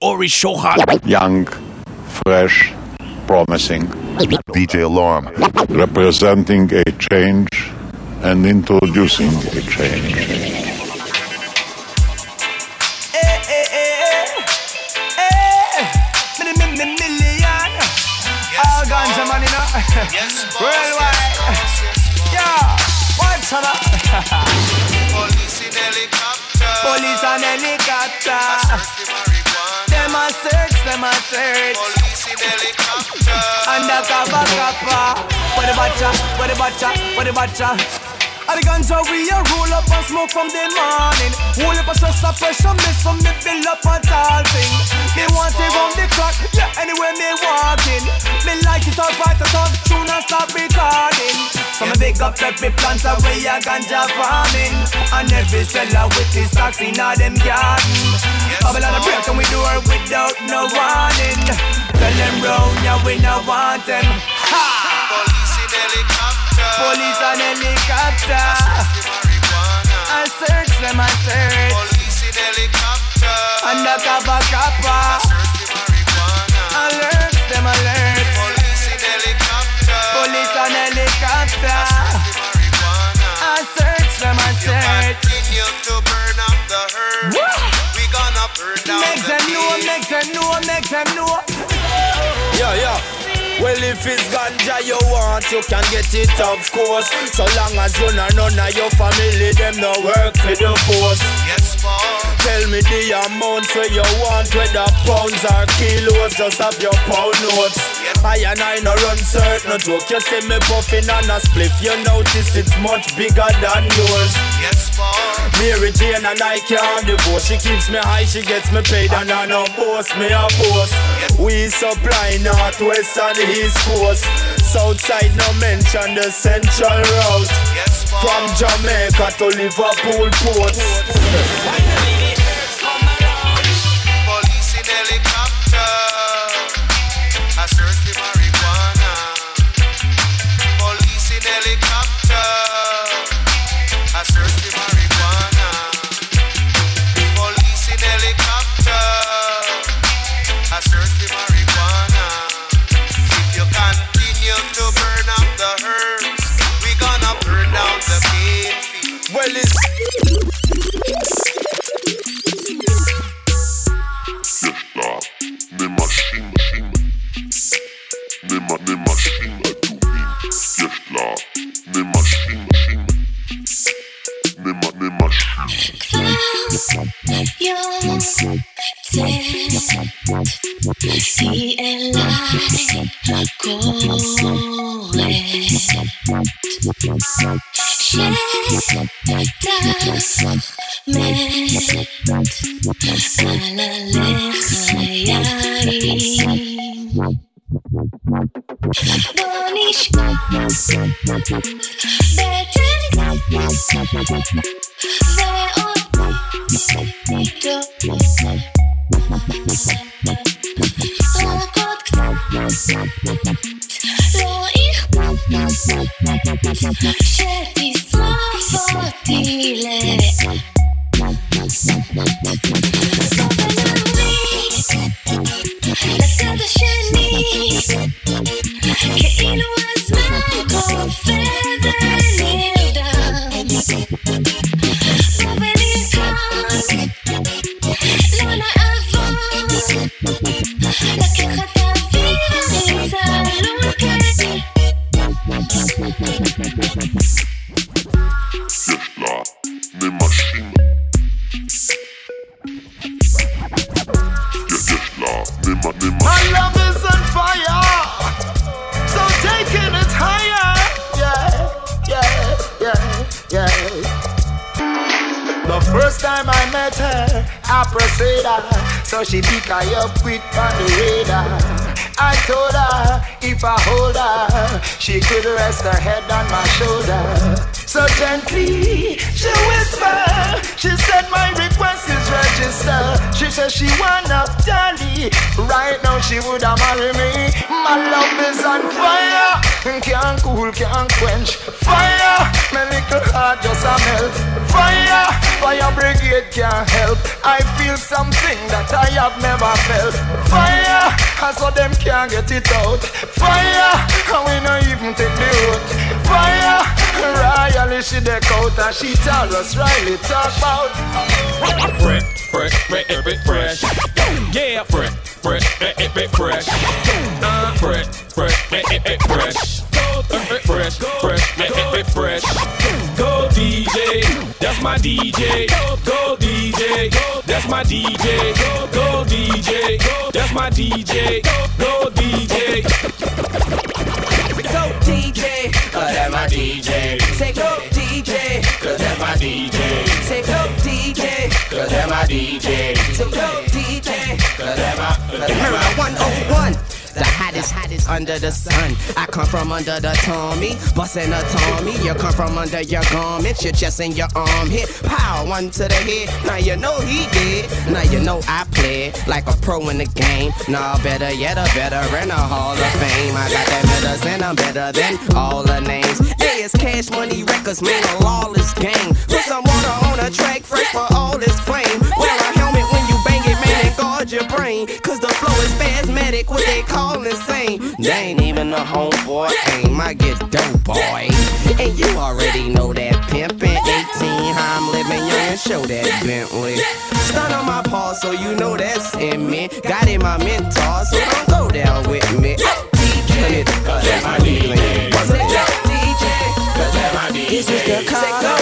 Ori Shochat. Young, fresh, promising. DJ Alarm. Representing a change and introducing a change. ganja man, you know. Yes, Worldwide. Yeah. What's up? Police in helicopter. Police and helicopter. Them a search, them a search. Police in helicopter. Undercover copper. Where the butcher? Where the butcher? Where the butcher? All the ganja we a roll up and smoke from the morning. Hold up a stress of pressure, me some me build up a tall thing. Me want it round the clock, yeah, anywhere me walking. Me like it all bright, I talk tune and stop recording. So me pick up every plant away a ganja farming. And every seller with his stocks in all them garden. Babylon a break and we do it without no warning. Tell them round, yeah, we no want them. Ha! Police in helicopter. Police and helicopter. I search them, I search. Police in helicopter. Undercover copper. Alert them, alert. Police in helicopter. Police and helicopter. I search them, I search. Continue to burn up the herd. We gonna burn down make the them know, make them know, make them know. Yeah, yeah. Well, if it's ganja you want, you can get it, of course. So long as you know none of your family, them no work for the force. Yes, mom. Tell me the amount where you want, whether pounds or kilos, just have your pound notes. Yep. I and I no run certain no joke. You see me puffing on a spliff, you notice it's much bigger than yours. Yes, mom. Mary Jane and I can't divorce. She keeps me high, she gets me paid, and I no boss me a boss. We supply northwest and east coast. Southside no mention the central route. From Jamaica to Liverpool port. Bonish Better Leon Się pismo, so she pick her up quick on the radar. I told her if I hold her, she could rest her head on my shoulder. So gently, she whispered, She said my request is register. She said she wanna tally. Right now she woulda marry me. My love is on fire. Can't cool, can't quench. Fire, my little heart just a melt. Fire, fire brigade can't help. I feel something that I have never felt. Fire, so them can't get it out. Fire, she deck out and she tell us Riley talk about. Fresh, fresh, fresh, fresh, yeah, fresh, fresh, fresh, fresh, uh, fresh, fresh, fresh, fresh, fresh, fresh, fresh, go DJ, that's my DJ, go DJ, that's my DJ, go DJ, that's my DJ, go DJ. Go DJ, Uh, that's my DJ. say go DJ, my DJ. say go DJ, Cause that's my DJ. so go DJ. Cause that's my, cause that's my. 101. The hottest, hottest under the sun. I come from under the Tommy, bustin' a Tommy. You come from under your garments, your chest and your arm hit. Pow, one to the head. Now you know he did. Now you know I play like a pro in the game. Nah, better yet, a better in a Hall of Fame. I got that medicine, I'm better than all the names. Cash Money Records, man, a lawless gang. Put some water on a track, fresh for all this flame. Wear a helmet when you bang it, man, and guard your brain. Cause the flow is spasmodic, what they call insane. They ain't even a homeboy aim, I get dope, boy. And you already know that pimpin' 18, how I'm living young and show that Bentley. Stun on my paw, so you know that's in me. Got in my mentor, so don't go down with me. DJ, Cause that's my it, DJ? Cause that's my DJ. This is the call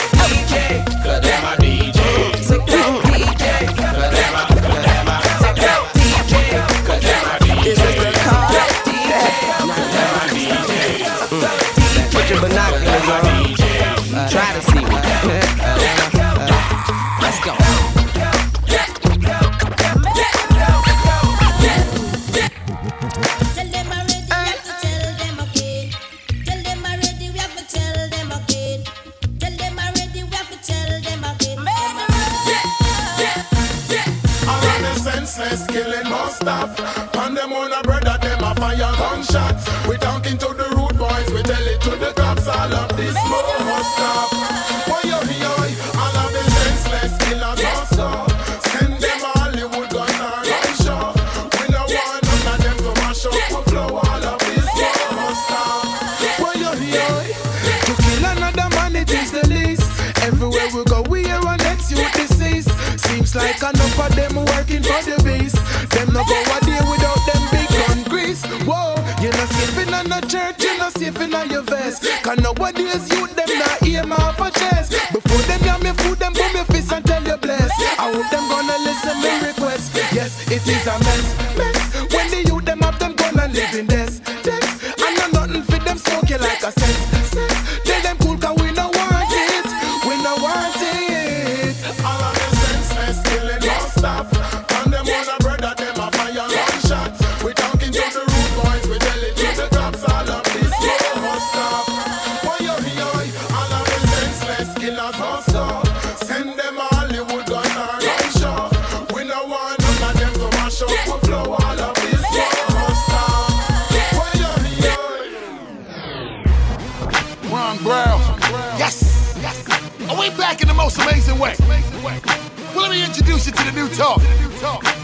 talk.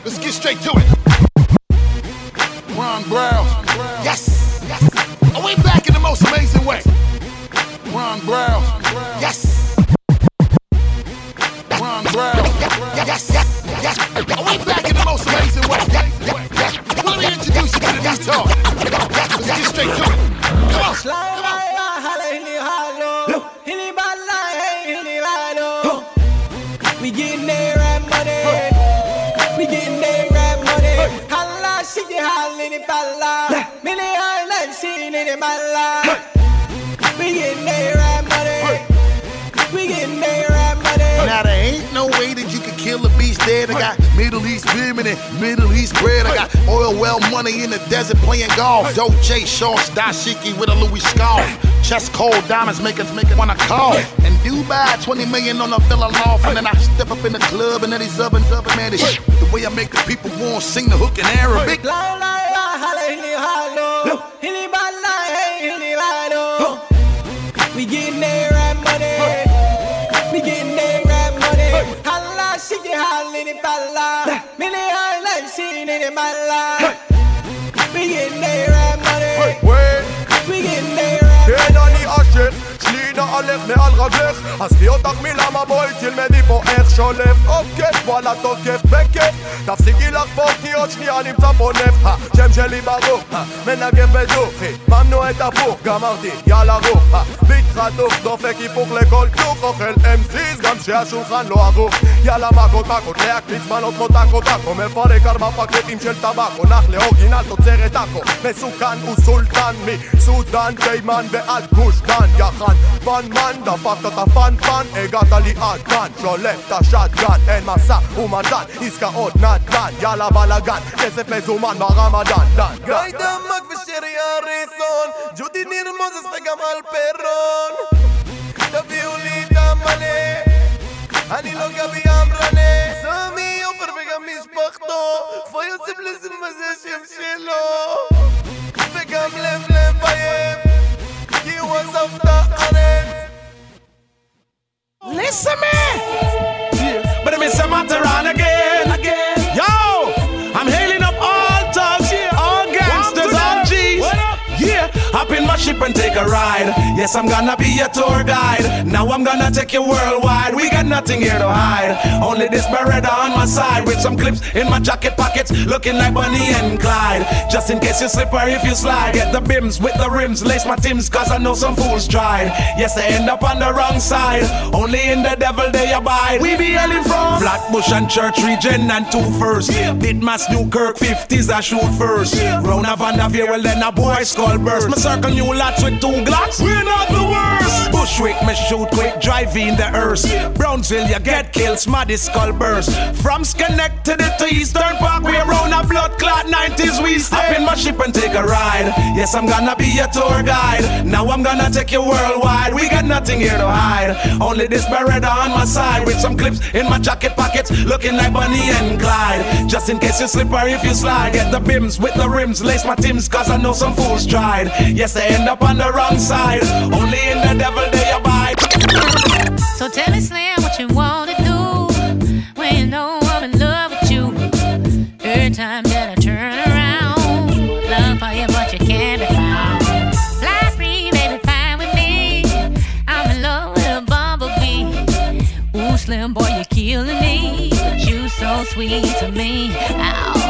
Let's get straight to it. Dashiki with a Louis scarf. Chest cold diamonds make us make it wanna call. And Dubai, 20 million on a villa loft. And then I step up in the club and then he's up and up and man, shit. The way I make the people want sing the hook in Arabic. We נעלך מעל רגלך עזבי אותך מלמה בואי תלמדי פה איך שולף. אוקיי, וואלה תוקף בכיף. תפסיקי לחפור כי עוד שנייה נמצא פה נפט. השם שלי ברוך, מנגב בדוכי ממנו את הפוך, גמרתי, יאללה רוך ביט חתוך, דופק היפוך לכל כלוך אוכל אמסיס גם שהשולחן לא ערוך. יאללה מכות מכות, להקליט זמנות כמו טאקו טאקו מפרק ארבע פקטים של טבקו נח לאורגינל תוצרת עכו. מסוכן הוא סולטן מסודן, תימן ועד גוש דן. יחן פנמן, דפקת את הפנפן הגעת לי עד כאן שולף את השטגן אין משא ומתן עסקאות נדל"ן יאללה בלאגן כסף מזומן ברמדאן דן גיא דמק ושירי אריסון ג'ודי ניר מוזס וגם אלפרון תביאו לי את המלא אני לא גבי אמרנה סמי עופר וגם משפחתו יוסף לזם זה השם שלו וגם לב לב עייף כי הוא עזב את הארץ Listen me. But I miss a matter on again. again. Ship and take a ride. Yes, I'm gonna be your tour guide. Now I'm gonna take you worldwide. We got nothing here to hide. Only this Beretta on my side with some clips in my jacket pockets, looking like Bonnie and Clyde. Just in case you slip or if you slide, get the bims with the rims, lace my tims, cause I know some fools tried. Yes, they end up on the wrong side. Only in the devil they abide. We be hailing from Flatbush and Church Region and two first. Ditmas, Newkirk, 50s, I shoot first. Round of Vanderveer, well then a boy skull burst. Me circle new lots with two glocks. We're not the worst. Bushwick, me shoot quick, drive in the earth. Brownsville, you get killed, smarty skull burst. From Schenectady to Eastern Park, we round a blood clot 90s we stay. Hop in my ship and take a ride. Yes, I'm gonna be your tour guide. Now I'm gonna take you worldwide. We got nothing here to hide. Only this Beretta on my side with some clips in my jacket pockets, looking like Bonnie and Clyde. Just in case you slip or if you slide, get the bims with the rims, lace my tims, cause I know some fools tried. Yes, they end up on the wrong side. Only in the devil they abide. So tell me, Slim, what you wanna do when you know I'm in love with you. Every time that I turn around, love for you, but you can't be found. Fly free, baby, fine with me. I'm in love with a bumblebee. Ooh, Slim boy, you're killing me, but you so sweet to me. Oh,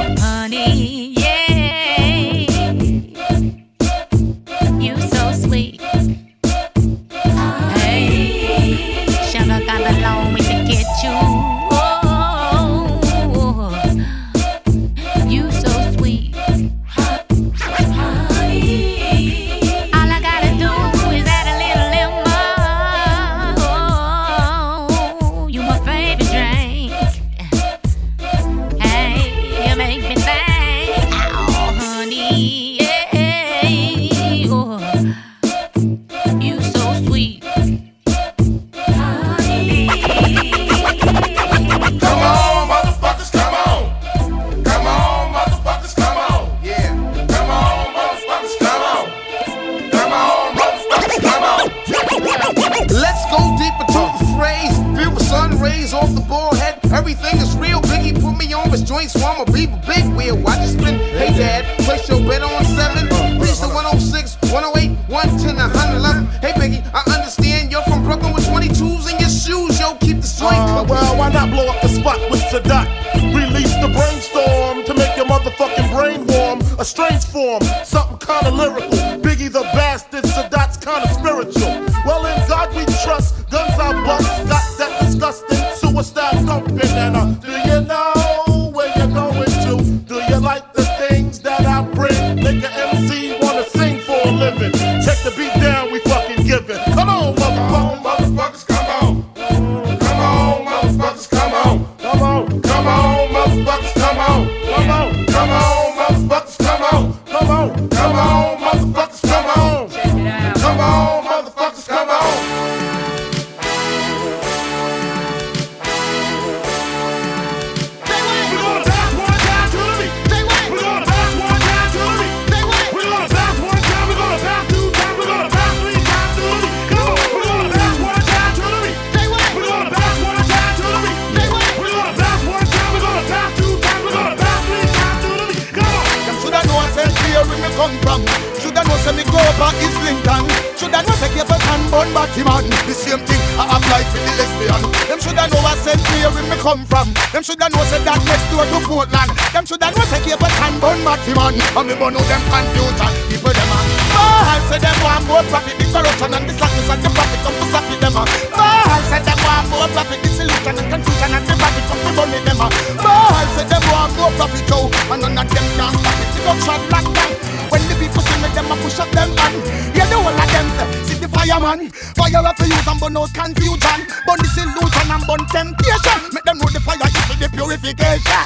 sun rays off the ball head. Everything is real. Biggie put me on his joints, so I'ma be a big wheel. Watch it spin. Hey dad, place your bet on seven. Reach the 106, 108, 110, 111. Hey Biggie, I understand you're from Brooklyn with 22s in your shoes. Yo, keep the joint Uh, well, why not blow up the spot with Sadat? Release the brainstorm to make your motherfucking brain warm. A strange form, something kinda lyrical. Biggie the bastard, Sadat's kinda spiritual. Know next door to Portland. Them shoulda know say Cape and Bun Batman. And me burn out them confusion. People them a ball say them want more profit. The corruption and the slackness and the profit come to it them a ball say them want more profit. Disillusion and confusion and the profit come to it them a ball say them want more profit. Joe and none of them can stop it. The shot lockdown. When the people see me, them a push up them hand. Yeah, the whole of them the fireman. Fire up to use and burn out confusion. Burn disillusion and burn temptation. Make them know the fire is for the purification.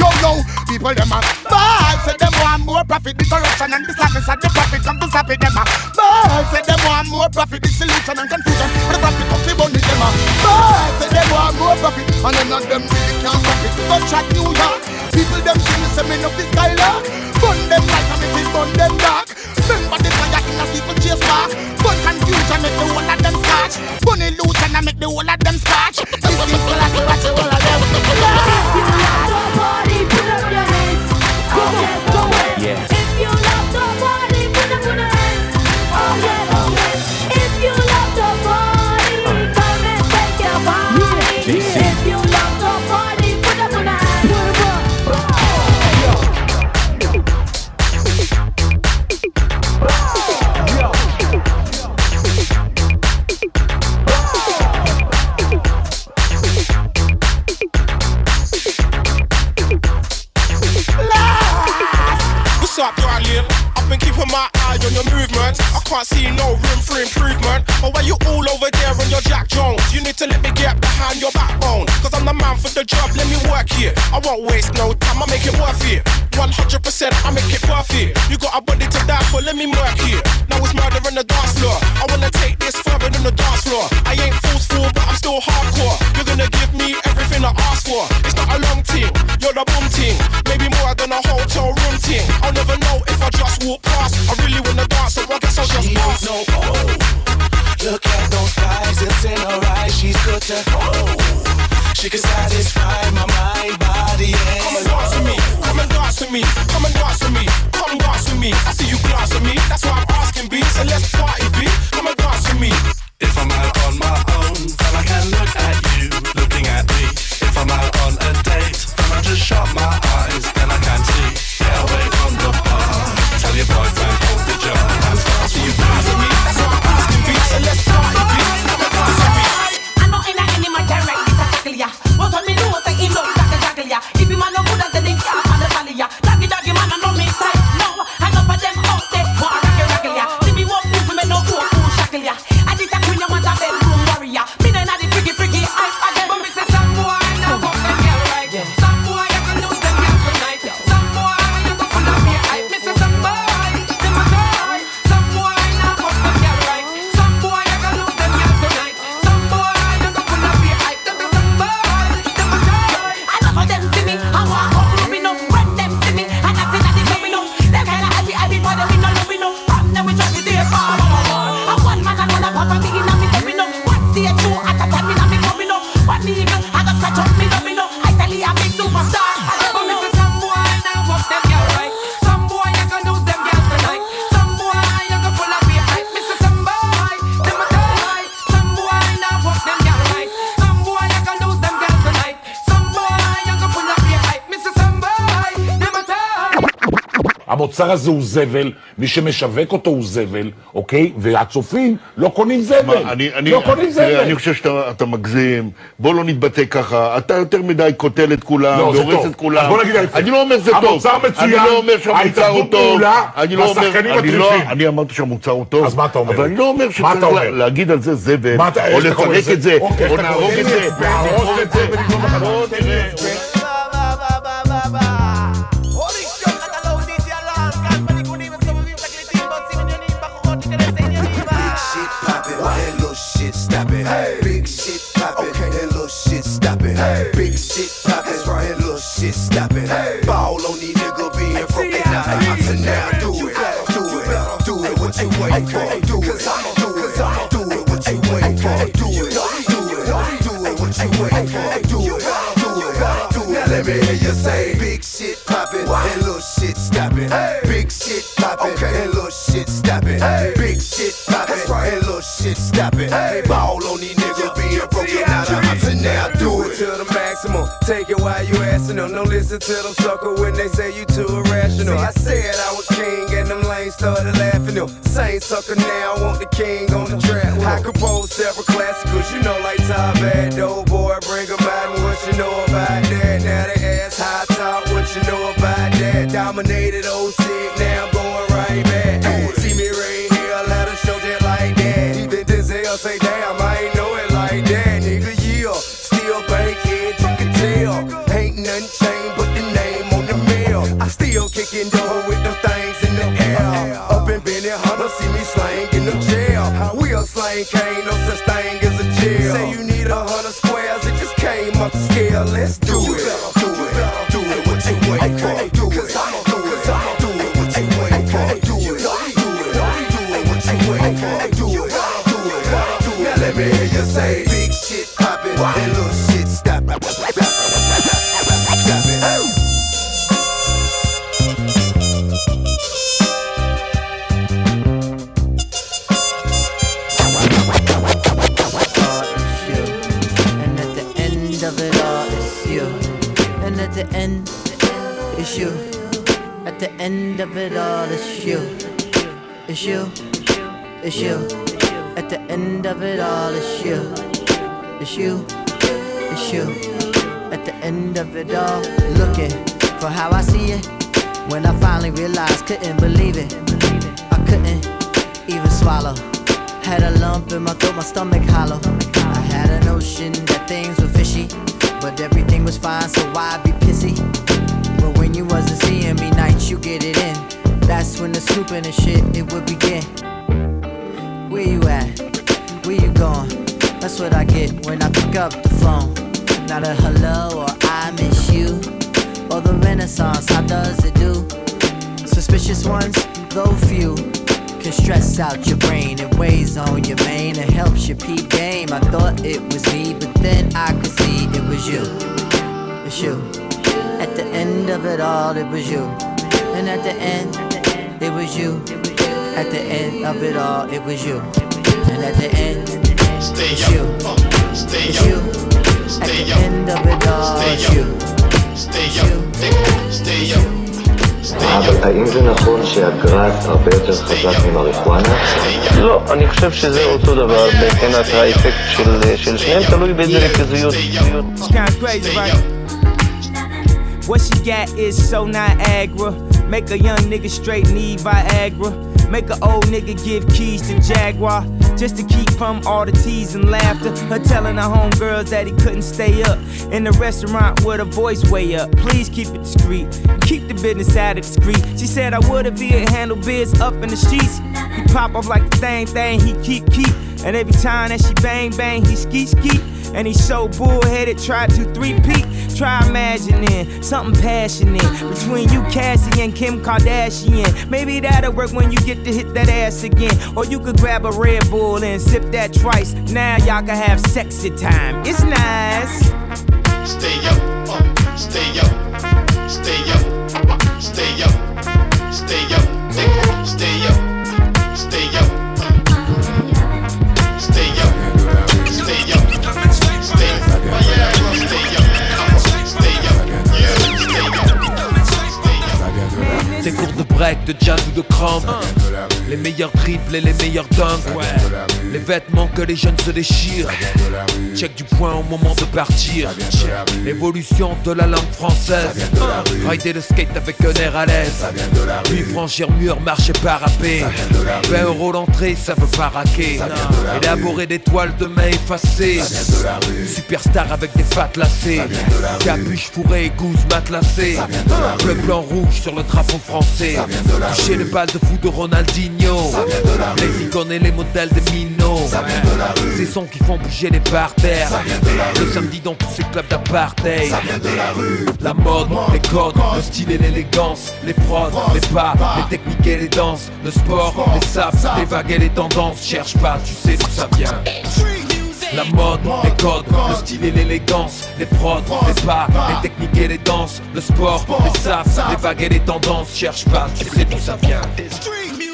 Yo, yo, people them a ball. Say them want more profit. The corruption and the slackness and the profit come to stop it. Them a ball. Say them want more profit. Disillusion and confusion. But the profit to burn it. Them a ball. Say them want more profit. And none of them really can't stop it. But chat New York. People them see me say me no guy lock. Burn them light and make it burn them dark. Remember the fire in a people chase back. Burn confusion make the whole of them scotch. Burn illusion and make the whole of them scotch. This is the last the whole of them. Been keeping my eye on your movements. I can't see no room for improvement. But why you all over there on your Jack Jones? You need to let me get behind your backbone. Cause I'm the man for the job, let me work here. I won't waste no time, I make it worth it. 100% I make it perfect. You got a body to die for, let me work here. Now it's murder on the dance floor. I wanna take this further than the dance floor. I ain't forceful, but I'm still hardcore. You're gonna give me everything I ask for. It's not a long thing, you're the boom team. Maybe more than a hotel room team. I'll never know if I just walk past. I really wanna dance, so I guess I'll just pass. No, oh, look at those thighs, it's in her eyes. She's good to oh. She can satisfy my mind, body, and Come and dance with me, come and dance with me, come and dance with me, come dance with me. I see you glance at me, that's why I'm asking B. So let's party B, come and dance with me. If I'm out on my own, then I can look at you looking at me. If I'm out on a date, then I just shut my eyes, papa big המוצר הזה הוא זבל, מי שמשווק אותו הוא זבל, אוקיי? והצופים לא קונים זבל. מה, אני, אני, לא קונים זבל. אני חושב שאתה אתה מגזים, בוא לא נתבטא ככה, אתה יותר מדי קוטל את כולם, לא, זה והורס. את כולם. בוא נגיד. אני לא אומר זה טוב. המוצר מצוין, אני לא אומר שהמוצר הוא טוב. אני לא אומר, אני לא. אני אמרתי שהמוצר הוא טוב. אז מה אתה אומר? אבל אני לא אומר שצריך אומר? לה- להגיד על זה זבל, או לפרק? את זה, אוקיי, או איך אתה להרוג קורא את? זה. להרוס את זה stoppin'. Big shit poppin', and little shit stoppin'. Big shit poppin', and little shit stoppin'. Ball on these niggas being broken down. So now do it, do it, do it. What you waiting for? Do it, do it, do it. What you waiting for? Do it, do it, do it. What you waiting for? Do it, do it, do it. Let me hear you say, big shit poppin', and little shit stoppin'. Big shit poppin', and little shit steppin'. Hey. Big shit poppin', right. and shit steppin'. Hey. Ball on these niggas being broken out of and now do it to the maximum. Take it while you asking them. Don't listen to them sucker when they say you too irrational. I said I was king and them lanes started laughing them. Same sucker now, want the king on the track. I compose several classicals, you know, like Top Bad, Dope Boy, bring 'em out and what you know about that. Now they ask high top, what you know about that. Dominated old Slang, ain't no such thing It's you. At the end of it all, it's you. It's you. It's you. At the end of it all, looking for how I see it. When I finally realized, couldn't believe it. I couldn't even swallow. Had a lump in my throat, my stomach hollow. I had a notion that things were fishy, but everything was fine, so why be pissy? But when you wasn't seeing me nights, you get it in. That's when the snooping and the shit it would begin. Where you at? Where you going? That's what I get when I pick up the phone. Not a hello or I miss you. Or the renaissance, how does it do? Suspicious ones, though few, can stress out your brain. It weighs on your main, it helps your peak game. I thought it was me, but then I could see it was you. It's you. At the end of it all, it was you. And at the end, it was you. At the end of it all, it was you. And at the end, it's you. It's you. At the end of it all, it's you. אבל האם זה נכון שהגראס הרבה יותר חזק ממריחואנה? לא, אני חושב שזה אותו דבר מבחינת האפקט של, של שניהם, תלוי באיזה ריכוזיות. It's kinda crazy, right? What she got is so Niagara. Make a young nigga straight need Viagra. Make an old nigga give keys to Jaguar. Just to keep from all the tease and laughter. Her telling her homegirls that he couldn't stay up. In the restaurant with her voice way up. Please keep it discreet. Keep the business out of the street. She said I would if he had handle biz up in the streets. He pop off like the same thing he keep keep. And every time that she bang bang, he ski ski. And he's so bullheaded, try to three-peat. Try imagining something passionate between you, Cassie, and Kim Kardashian. Maybe that'll work when you get to hit that ass again. Or you could grab a Red Bull and sip that twice. Now y'all can have sexy time. It's nice. De jazz ou de crampe Les meilleurs triples et les meilleurs dunks Les vêtements que les jeunes se déchirent Check du point au moment de partir L'évolution de la langue française Rider le skate avec un air à l'aise Puis franchir mur, marcher parapé 20 euros l'entrée, ça veut pas raquer Élaborer des toiles de main effacées Superstar avec des fat lacées Capuche fourrée, gousse matelassée Bleu, blanc, rouge sur le drapeau français Toucher le bal de fou de Ronaldinho Les icônes et les modèles de Mino Ces sons qui font bouger les parterres. Le samedi dans tous ces clubs d'apartheid. La mode, les codes, le style et l'élégance. Les prods, les pas, les techniques et les danses. Le sport, les saps, les vagues et les tendances. Cherche pas, tu sais d'où ça vient. La mode, les codes, le style et l'élégance, les prods, les pas, les techniques et les danses, le sport, les saps, les vagues et les tendances. Cherche pas, tu sais d'où ça vient.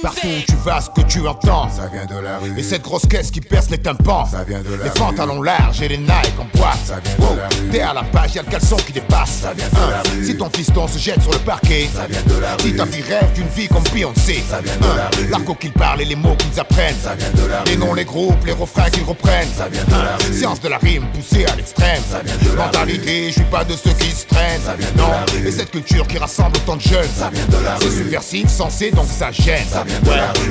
Partout où tu vas, ce que tu entends, ça vient de la rue. Et cette grosse caisse qui perce les tympans, ça vient de la Les pantalons larges et les Nike en boîte, ça vient de la rue. T'es à la page, y'a le caleçon qui dépasse, ça vient de la rue. Si ton fiston se jette sur le parquet, ça vient de la rue. Si ta fille rêve d'une vie comme Beyoncé, ça vient de la rue. L'arco qu'ils parlent et les mots qu'ils apprennent, ça vient de la rue. Les noms, les groupes, les refrains qu'ils reprennent, ça vient de la rue. Séance de la rime poussée à l'extrême, ça vient de la Mentalité, je suis pas de ceux qui se traînent, ça vient de non. Et cette culture qui rassemble autant de jeunes, ça vient de la rue. C'est subversif, sensé, donc ça gêne, ça vient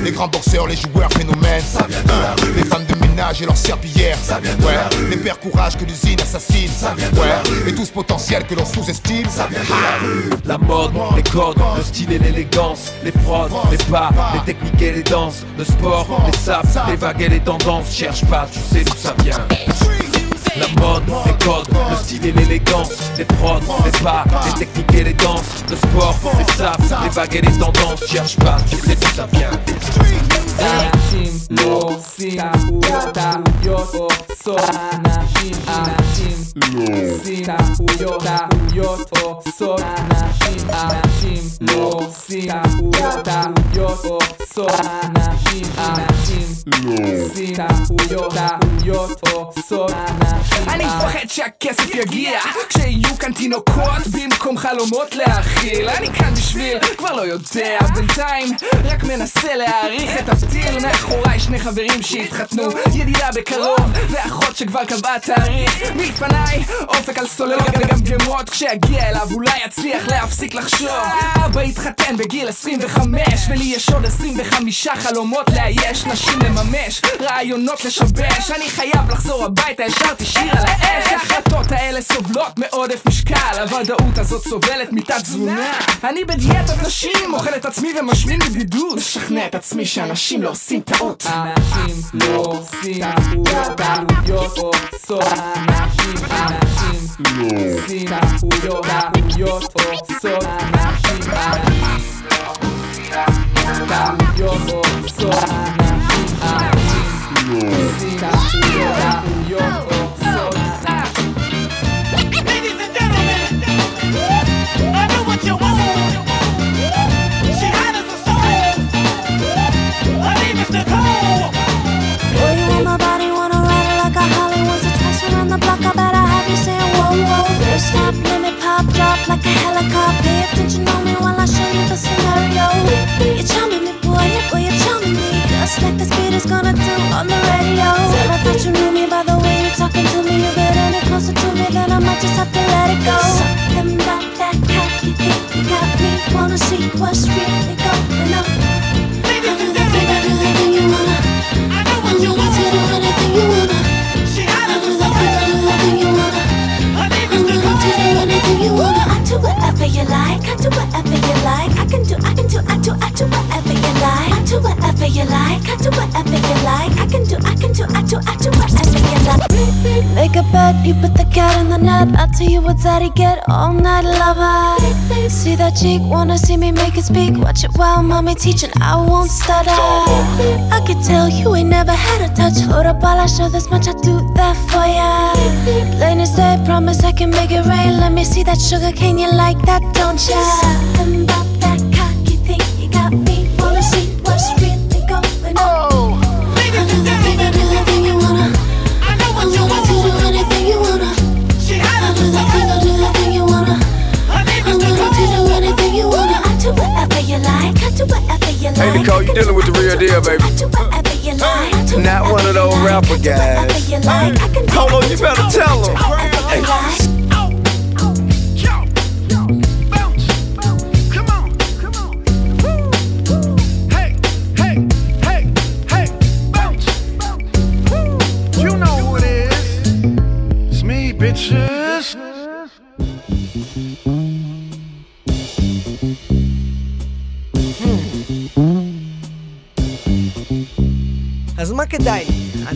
Les grands boxeurs, les joueurs phénomènes, ça vient de la rue. Les femmes de ménage et leurs serpillères, ça vient de la rue. Les pères courage que l'usine assassine, ça vient de la rue. Et tout ce potentiel que l'on sous-estime, ça vient de la rue. La mode, les codes, le style et l'élégance, les prods, les pas, les techniques et les danses, le sport, les saps, les vagues et les tendances. Cherche pas, tu sais d'où ça vient. La mode, les codes, le style et l'élégance, les prods, les pas, les techniques et les danses, le sport, les saps, les vagues et les tendances. Cherche pas, tu sais d'où ça vient. אנשים לא עושים טעויות עושות אנשים אנשים לא עושים טעויות טעויות עושות אנשים אנשים לא עושים טעויות עושות אנשים אנשים לא עושים טעויות טעויות עושות אנשים אני מפחד שהכסף יגיע כשיהיו כאן תינוקות במקום חלומות להאכיל אני כאן בשביל, כבר לא יודע בינתיים רק מנסה להעריך את הפתיל מאחוריי שני חברים שהתחתנו. ידידה בקרוב ואחות שכבר קבעה תאריך. מלפניי אופק על סוללות מגמגמות כשיגיע אליו אולי יצליח להפסיק לחשוב. אבא התחתן בגיל 25 ולי יש עוד 25 חלומות לאייש. נשים לממש רעיונות לשבש. אני חייב לחזור הביתה השארתי שיר על האש. ההחלטות האלה סובלות מעודף משקל. הוודאות הזאת סובלת מתת תזונה אני בדיאטת נשים אוכל את עצמי ומשמין בבדידות. משכנע את עצמי שאנשים לא עושים טעות אנשים לא עושים טעויות טעויות עושות אנשים אנשים לא עושים טעויות טעויות עושות אנשים אנשים טעויות עושות אנשים אנשים לא עושים טעויות טעויות Stop, let me pop, drop like a helicopter. Pay attention on me while I show you the scenario. You're charming me, boy, yeah, boy, you're charming me. Just like the speed is gonna do on the radio. Said I thought you knew me by the way you're talking to me. You get any closer to me, then I might just have to let it go. Something about that cocky thing, you got me. Wanna see what's really going on. You like. I do whatever you like. I can do, I can do, I do, I do whatever you like. I do whatever you like. I do whatever you like. I can do, I can do, I do, I Make a bed, you put the cat in the net. I'll tell you what daddy get all night lover. See that cheek, wanna see me make it speak. Watch it while mommy teaching, I won't stutter. I can tell you ain't never had a touch. Hold up while I show this much, I do that for ya. Plain as day, promise I can make it rain. Let me see that sugar cane, you like that, don't ya? Hey Nicole, you dealing with the real deal, baby. Whatever you like. Not one of those rapper guys. You like. I can do Hold on, you better tell him. whatever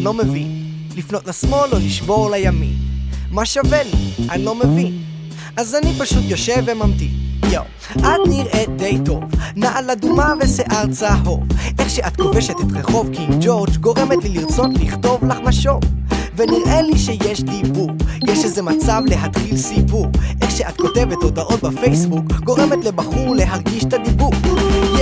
לא מבין. לפנות לשמאל או לשבור לימין? מה שווה לי? אני לא מבין. אז אני פשוט יושב וממתין. יואו, את נראית די טוב, נעל אדומה ושיער צהוב. איך שאת כובשת את רחוב קינג ג'ורג' גורמת לי לרצות לכתוב לך משוב. ונראה לי שיש דיבור יש איזה מצב להתחיל סיפור איך שאת כותבת הודעות בפייסבוק גורמת לבחור להרגיש את הדיבור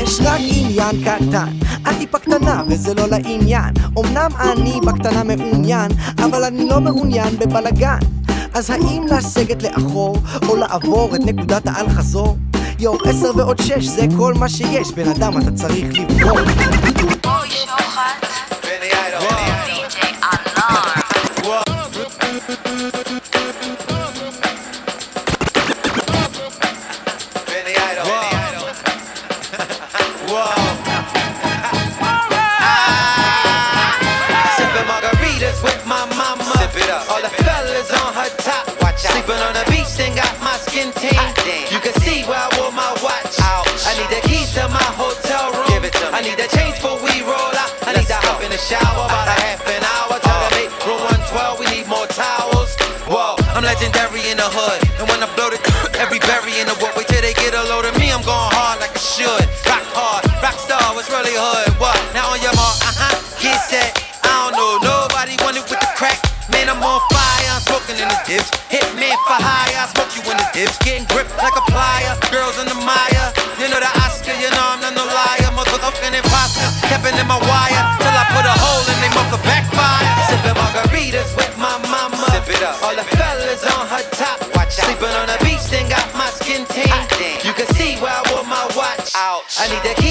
יש רק עניין קטן. את טיפה קטנה וזה לא לעניין. אמנם אני בקטנה מעוניין אבל אני לא מעוניין בבלגן. אז האם לסגת לאחור או לעבור את נקודת האל חזור? יו, עשר ועוד שש זה כל מה שיש. בן אדם אתה צריך לבחור 17. You can see where I wore my watch. Ouch. I need the keys to my hotel room. Give it to me. I need the change before we roll out. I need Let's to hop in the shower about a half an hour. Tell the mate, room 112, we need more towels. Whoa, I'm legendary in the hood. And when I blow the every berry in the wood, wait till they get a load of me. I'm going hard like I should. Rock hard, rock star, What's really hood. What? Now on your mark, uh uh-huh. huh, get set. I don't know, nobody wanted with the crack. Man, I'm on fire, I'm smoking in the ditch. For hire, I smoke you in the dips. Getting gripped like a plier. Girls in the mire. You know the Oscar, you know I'm not no liar. Motherfucking imposters, tapping in my wire. Till I put a hole in they mother backfire. Sipping margaritas with my mama. Sip it up. All the fellas on her top. Watch out. Sleeping on the beach, then got my skin tan. You can see where I wore my watch. Ouch. I need the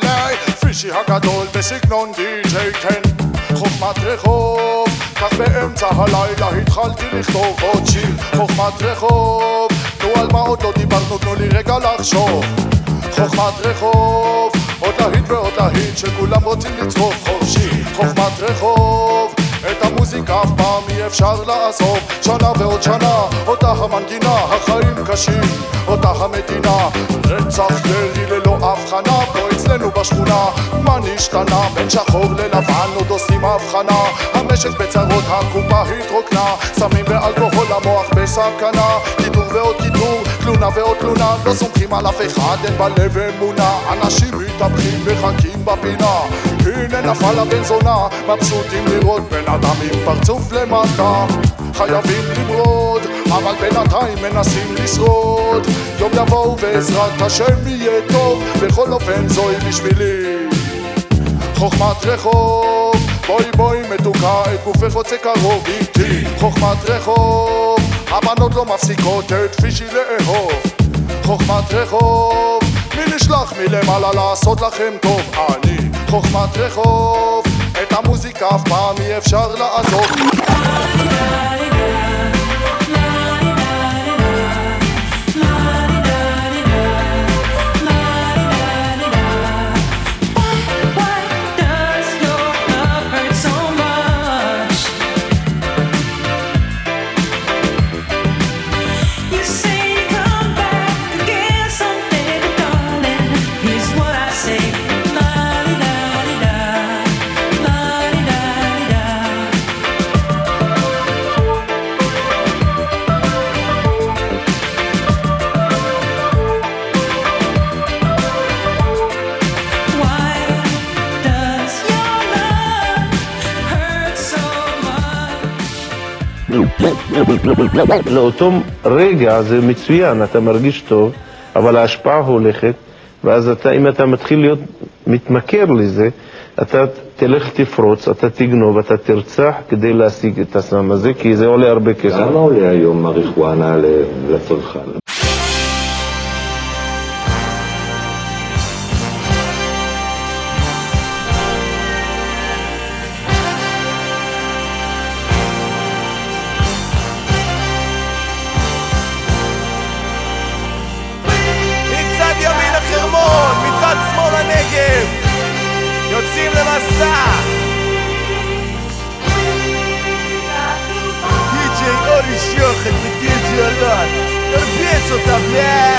בללי פישי הגדול בסגנון די.ג'יי קן. חוכמת רחוב כך באמצע הלילה התחלתי לכתוב עוד שיר. חוכמת רחוב נו על מה עוד לא דיברנו? תנו לי רגע לחשוב. חוכמת רחוב עוד להיט ועוד להיט שכולם רוצים לצרוף חופשי. חוכמת רחוב את המוזיקה אף פעם אי אפשר לעזוב. שנה ועוד שנה, אותה המנגינה, החיים קשים, אותה המדינה רצח ירי ללא הבחנה, פה אצלנו בשכונה מה נשתנה? בין שחור ללבן עוד עושים הבחנה. המשק בצרות, הקופה התרוקנה. סמים ואלכוהול, המוח בסכנה. קידור ועוד קידור, תלונה ועוד תלונה. לא סומכים על אף אחד, אין בלב אמונה. אנשים מתהפכים מחכים בפינה. הנה נפל הבן זונה, מבסוטים לראות בן אדם עם פרצוף למטה. חייבים למרוד, אבל בינתיים מנסים לשרוד. יום יבואו בעזרת השם יהיה טוב, בכל אופן זוהי בשבילי חוכמת רחוב, בואי בואי מתוקה, את גופך רוצה קרוב איתי. חוכמת רחוב, הבנות לא מפסיקות את פישי לאהוב. חוכמת רחוב, מי נשלח מלמעלה לעשות לכם טוב? אני. חוכמת רחוב, את המוזיקה אף פעם אי אפשר לעזוב לאותו רגע זה מצוין, אתה מרגיש טוב, אבל ההשפעה הולכת, ואז אתה, אם אתה מתחיל להיות מתמכר לזה, אתה תלך תפרוץ, אתה תגנוב, אתה תרצח כדי להשיג את הסם הזה, כי זה עולה הרבה כסף. כמה עולה היום מריחואנה לצרכן? the.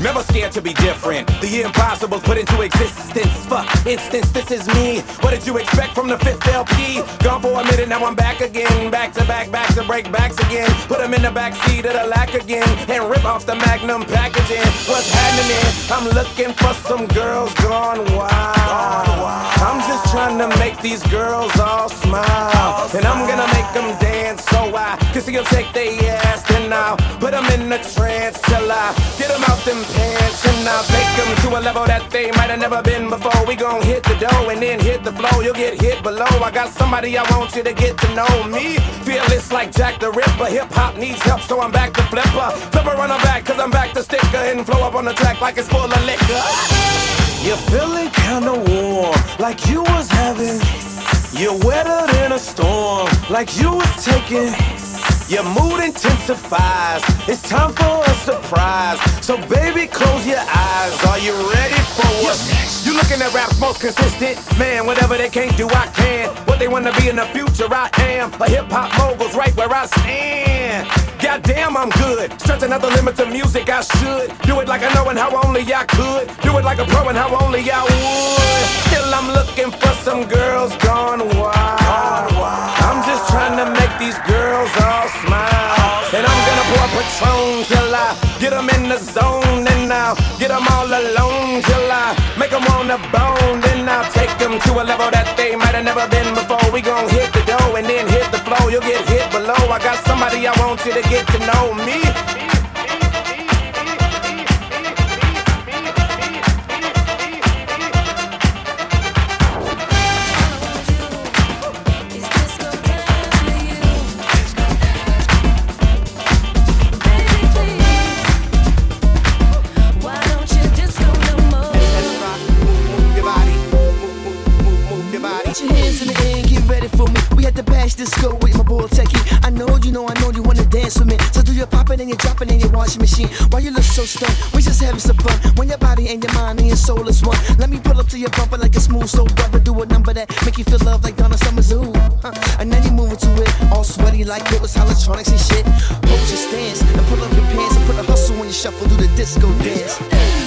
Never scared to be different. The impossible's put into existence. Fuck instance, this is me. What did you expect from the fifth LP? Gone for a minute, now I'm back again. Back to back, back to break backs again. Put them in the back seat of the lack again. And rip off the magnum packaging. What's happening? I'm looking for some girls gone wild. I'm just trying to make these girls all smile. And I'm gonna make them dance so I can see them shake ass. Then I'll put them in a trance till I get them out them pants. And I'll take them to a level that they might have never been before. We gon' hit the dough and then hit the flow. You'll get hit below. I got somebody I want you to get to know me. Fearless like Jack the Ripper. Hip hop needs help, so I'm back to flipper. Flipper run her back, cause I'm back to sticker. And flow up on the track like it's full of liquor. You're feeling kinda warm, like you was having. You're wetter than a storm, like you was taking. Your mood intensifies. It's time for a surprise. So baby, close your eyes. Are you ready for what? You looking at rap's most consistent man. Whatever they can't do, I can. What they wanna be in the future, I am. A hip hop mogul's right where I stand. Goddamn, I'm good. Stretching out the limits of music, I should. Do it like I know and how only I could. Do it like a pro and how only I would. Still, I'm looking for some girls gone wild. I'm just trying to make these girls all smile. And I'm gonna pour Patron till I get them in the zone. And I'll get them all alone till I them on the bone. Then I'll take them to a level that they might have never been before. We gon' hit the dough and then hit the flow. You'll get hit below. I got somebody I want you to get to know me. get ready for me. We had to bash this go with my bull techie. I know you know, I know you wanna dance with me. So do your popping and your dropping in your washing machine. Why you look so stunned? We just having some fun. When your body and your mind and your soul is one. Let me pull up to your bumper like a smooth soul brother. Do a number that make you feel love like Donna Summers. Ooh, huh. and then you move into it all sweaty like it was electronics and shit. Hold your stance and pull up your pants and put a hustle when you shuffle through the disco dance.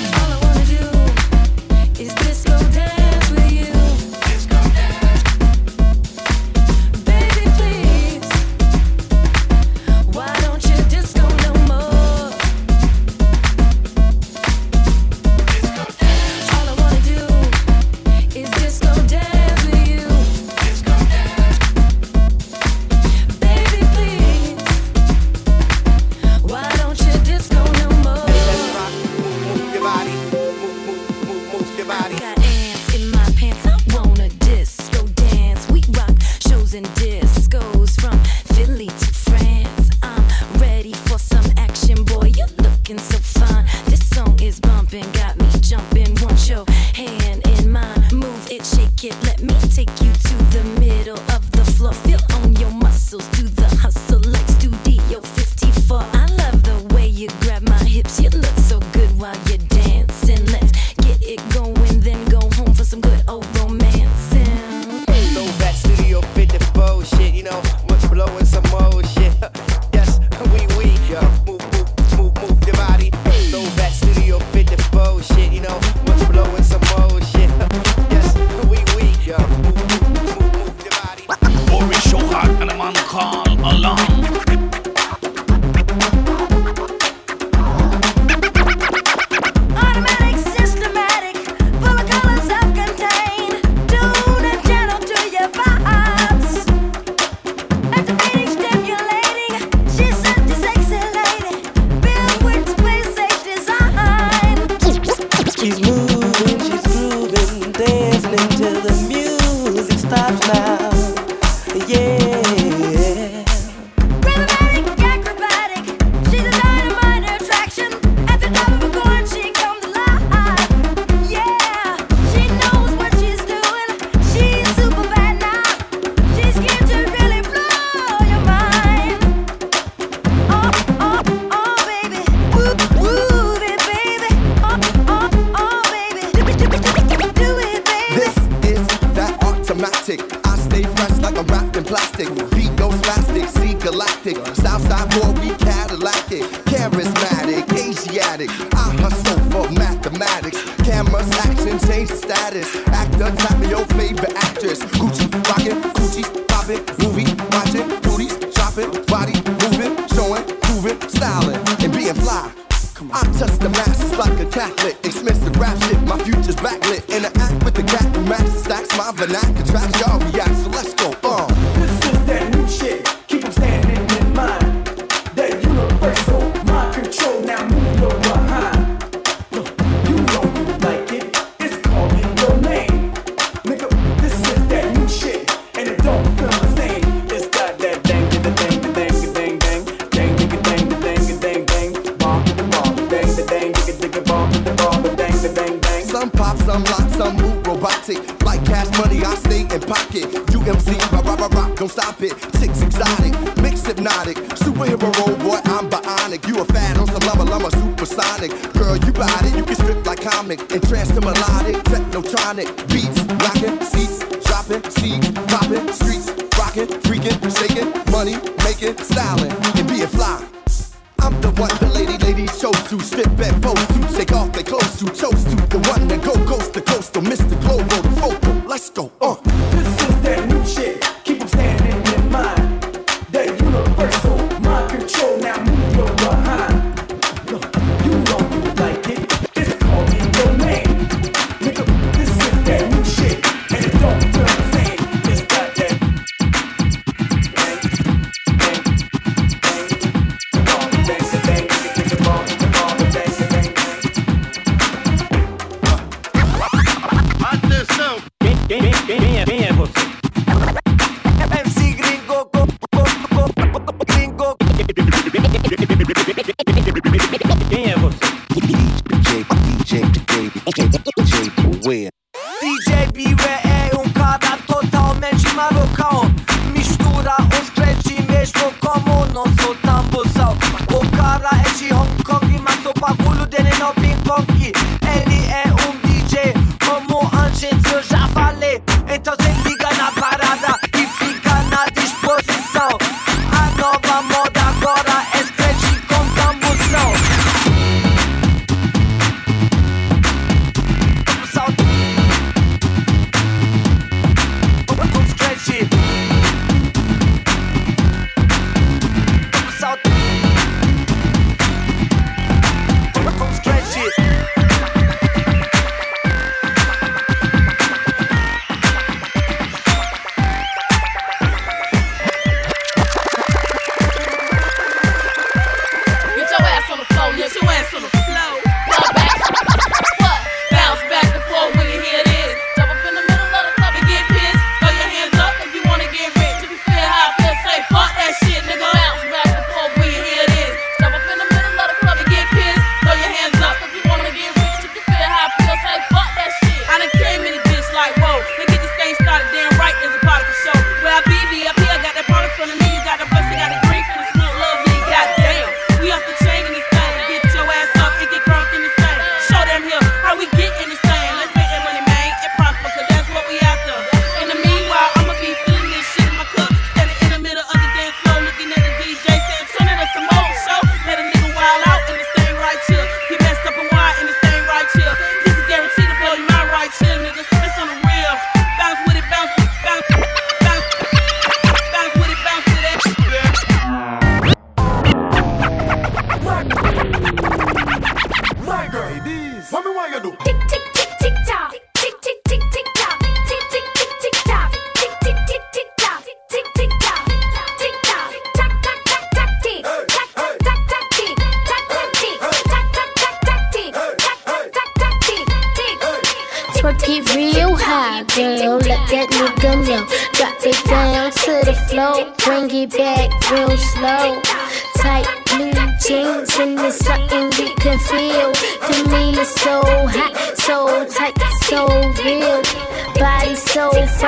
Funky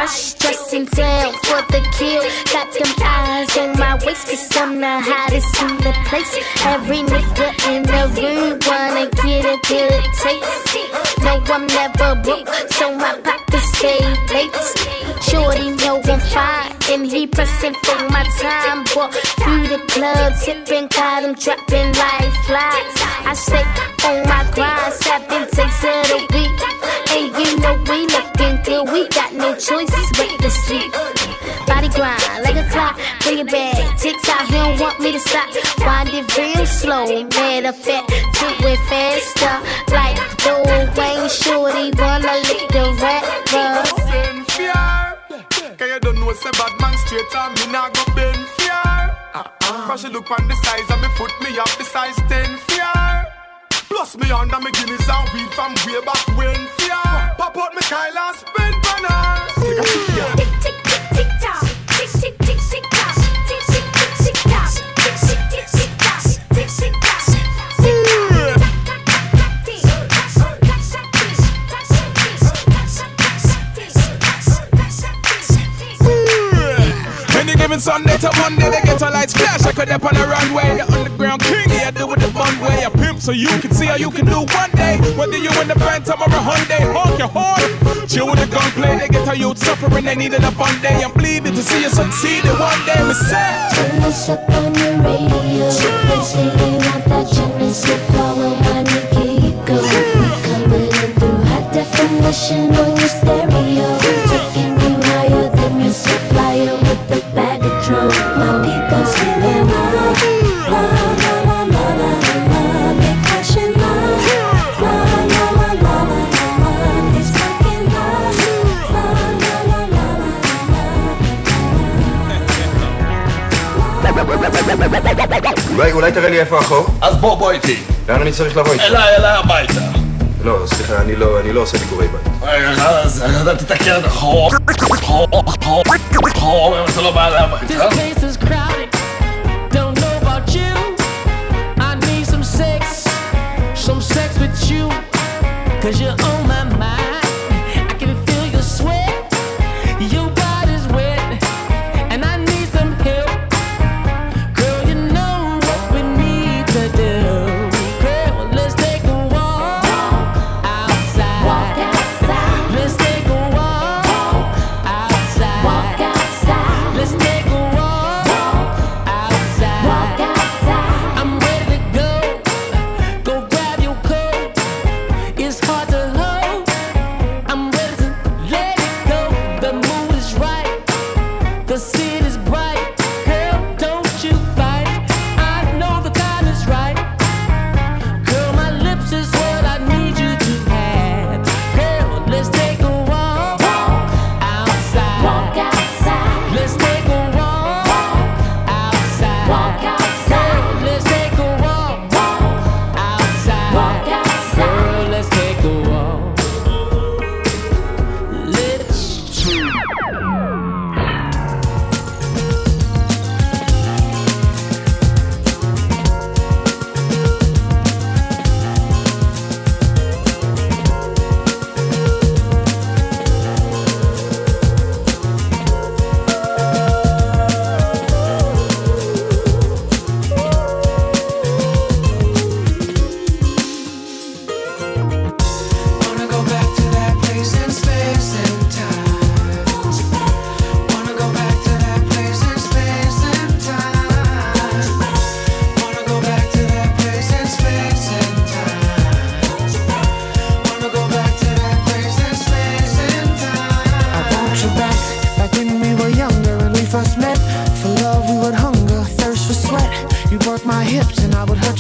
fresh, dressing down for the kill. Got them eyes on my waist, cause I'm the hottest in the place. Every nigga in the room wanna get a good taste. No, I'm never broke, so my pockets stay late. Shorty know I'm fine, and he pressing for my time. Walk through the club, tipping, got him dropping like flies. I stay on my grind, seven days of the week. And you know we looking good, we got no choice to stop. Wind it real slow, matter of fact, do it faster. Like Lil Wayne, shorty wanna lick the rapper. Bend fear. Can you don't know say bad man straight and me nah go bend fear. Uh-uh. Cause she look on the size of me foot, me up the size 10 fear. Plus me under me guineas and weed from way back when fear. Pop out me Kyle and spend Sunday to Monday, they get a lights flash. I could up on the runway. The underground king, yeah, do with the fun way. A pimp so you can see how you can do one day. Whether you in the phantom or a Hyundai, honk your horn. Chill with the gunplay, they get how you suffering. They needed a fun day. I'm bleeding to see you succeed in one day. We said, Turn us up on the radio. They say they want that Genesis when we get go. We coming in through high definition on your stereo. אולי, תראה לי איפה החור? אז בוא, בוא איתי. לאן אני צריך לבוא איתך? אליי, אליי הביתה. לא, סליחה, אני לא, אני לא עושה ביקורי בית. אז אתה תתקן, חור, חור, חור, חור, אתה לא בעל הבית, אה? Some sex with you, cause you're on my mind.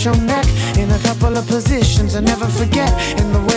your neck in a couple of positions I never forget in the way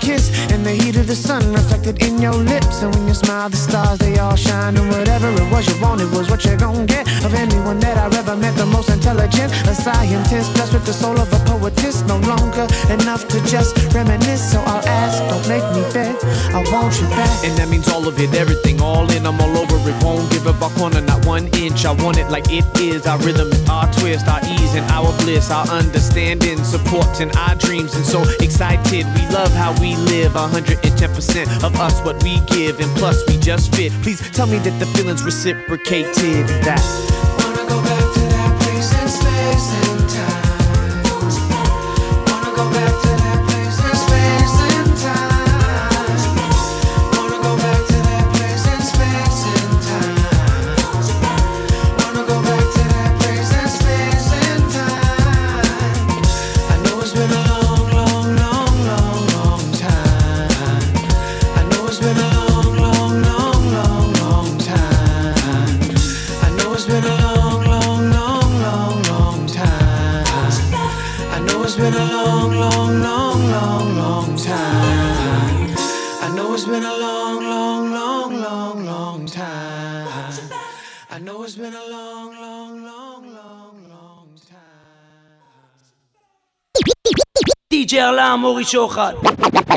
kiss. And the heat of the sun reflected in your lips. And when you smile, the stars they all shine. And whatever it was you wanted was what you're gonna get. Of anyone that I ever met, the most intelligent, a scientist, blessed with the soul of a poetess. No longer enough to just reminisce. So I'll ask, don't make me beg. I want you back. And that means all of it, everything, all in. I'm all over it. Won't give up our corner, not one inch. I want it like it is. Our rhythm, our twist, our ease, and our bliss. Our understanding, support, and our dreams. And so excited, we love how we live. 110% of us, what we give. And plus, we just fit. Please tell me that the feeling's reciprocated. That. DJ Alarm אורי שוחט.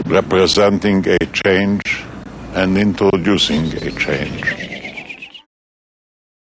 representing a change and introducing a change.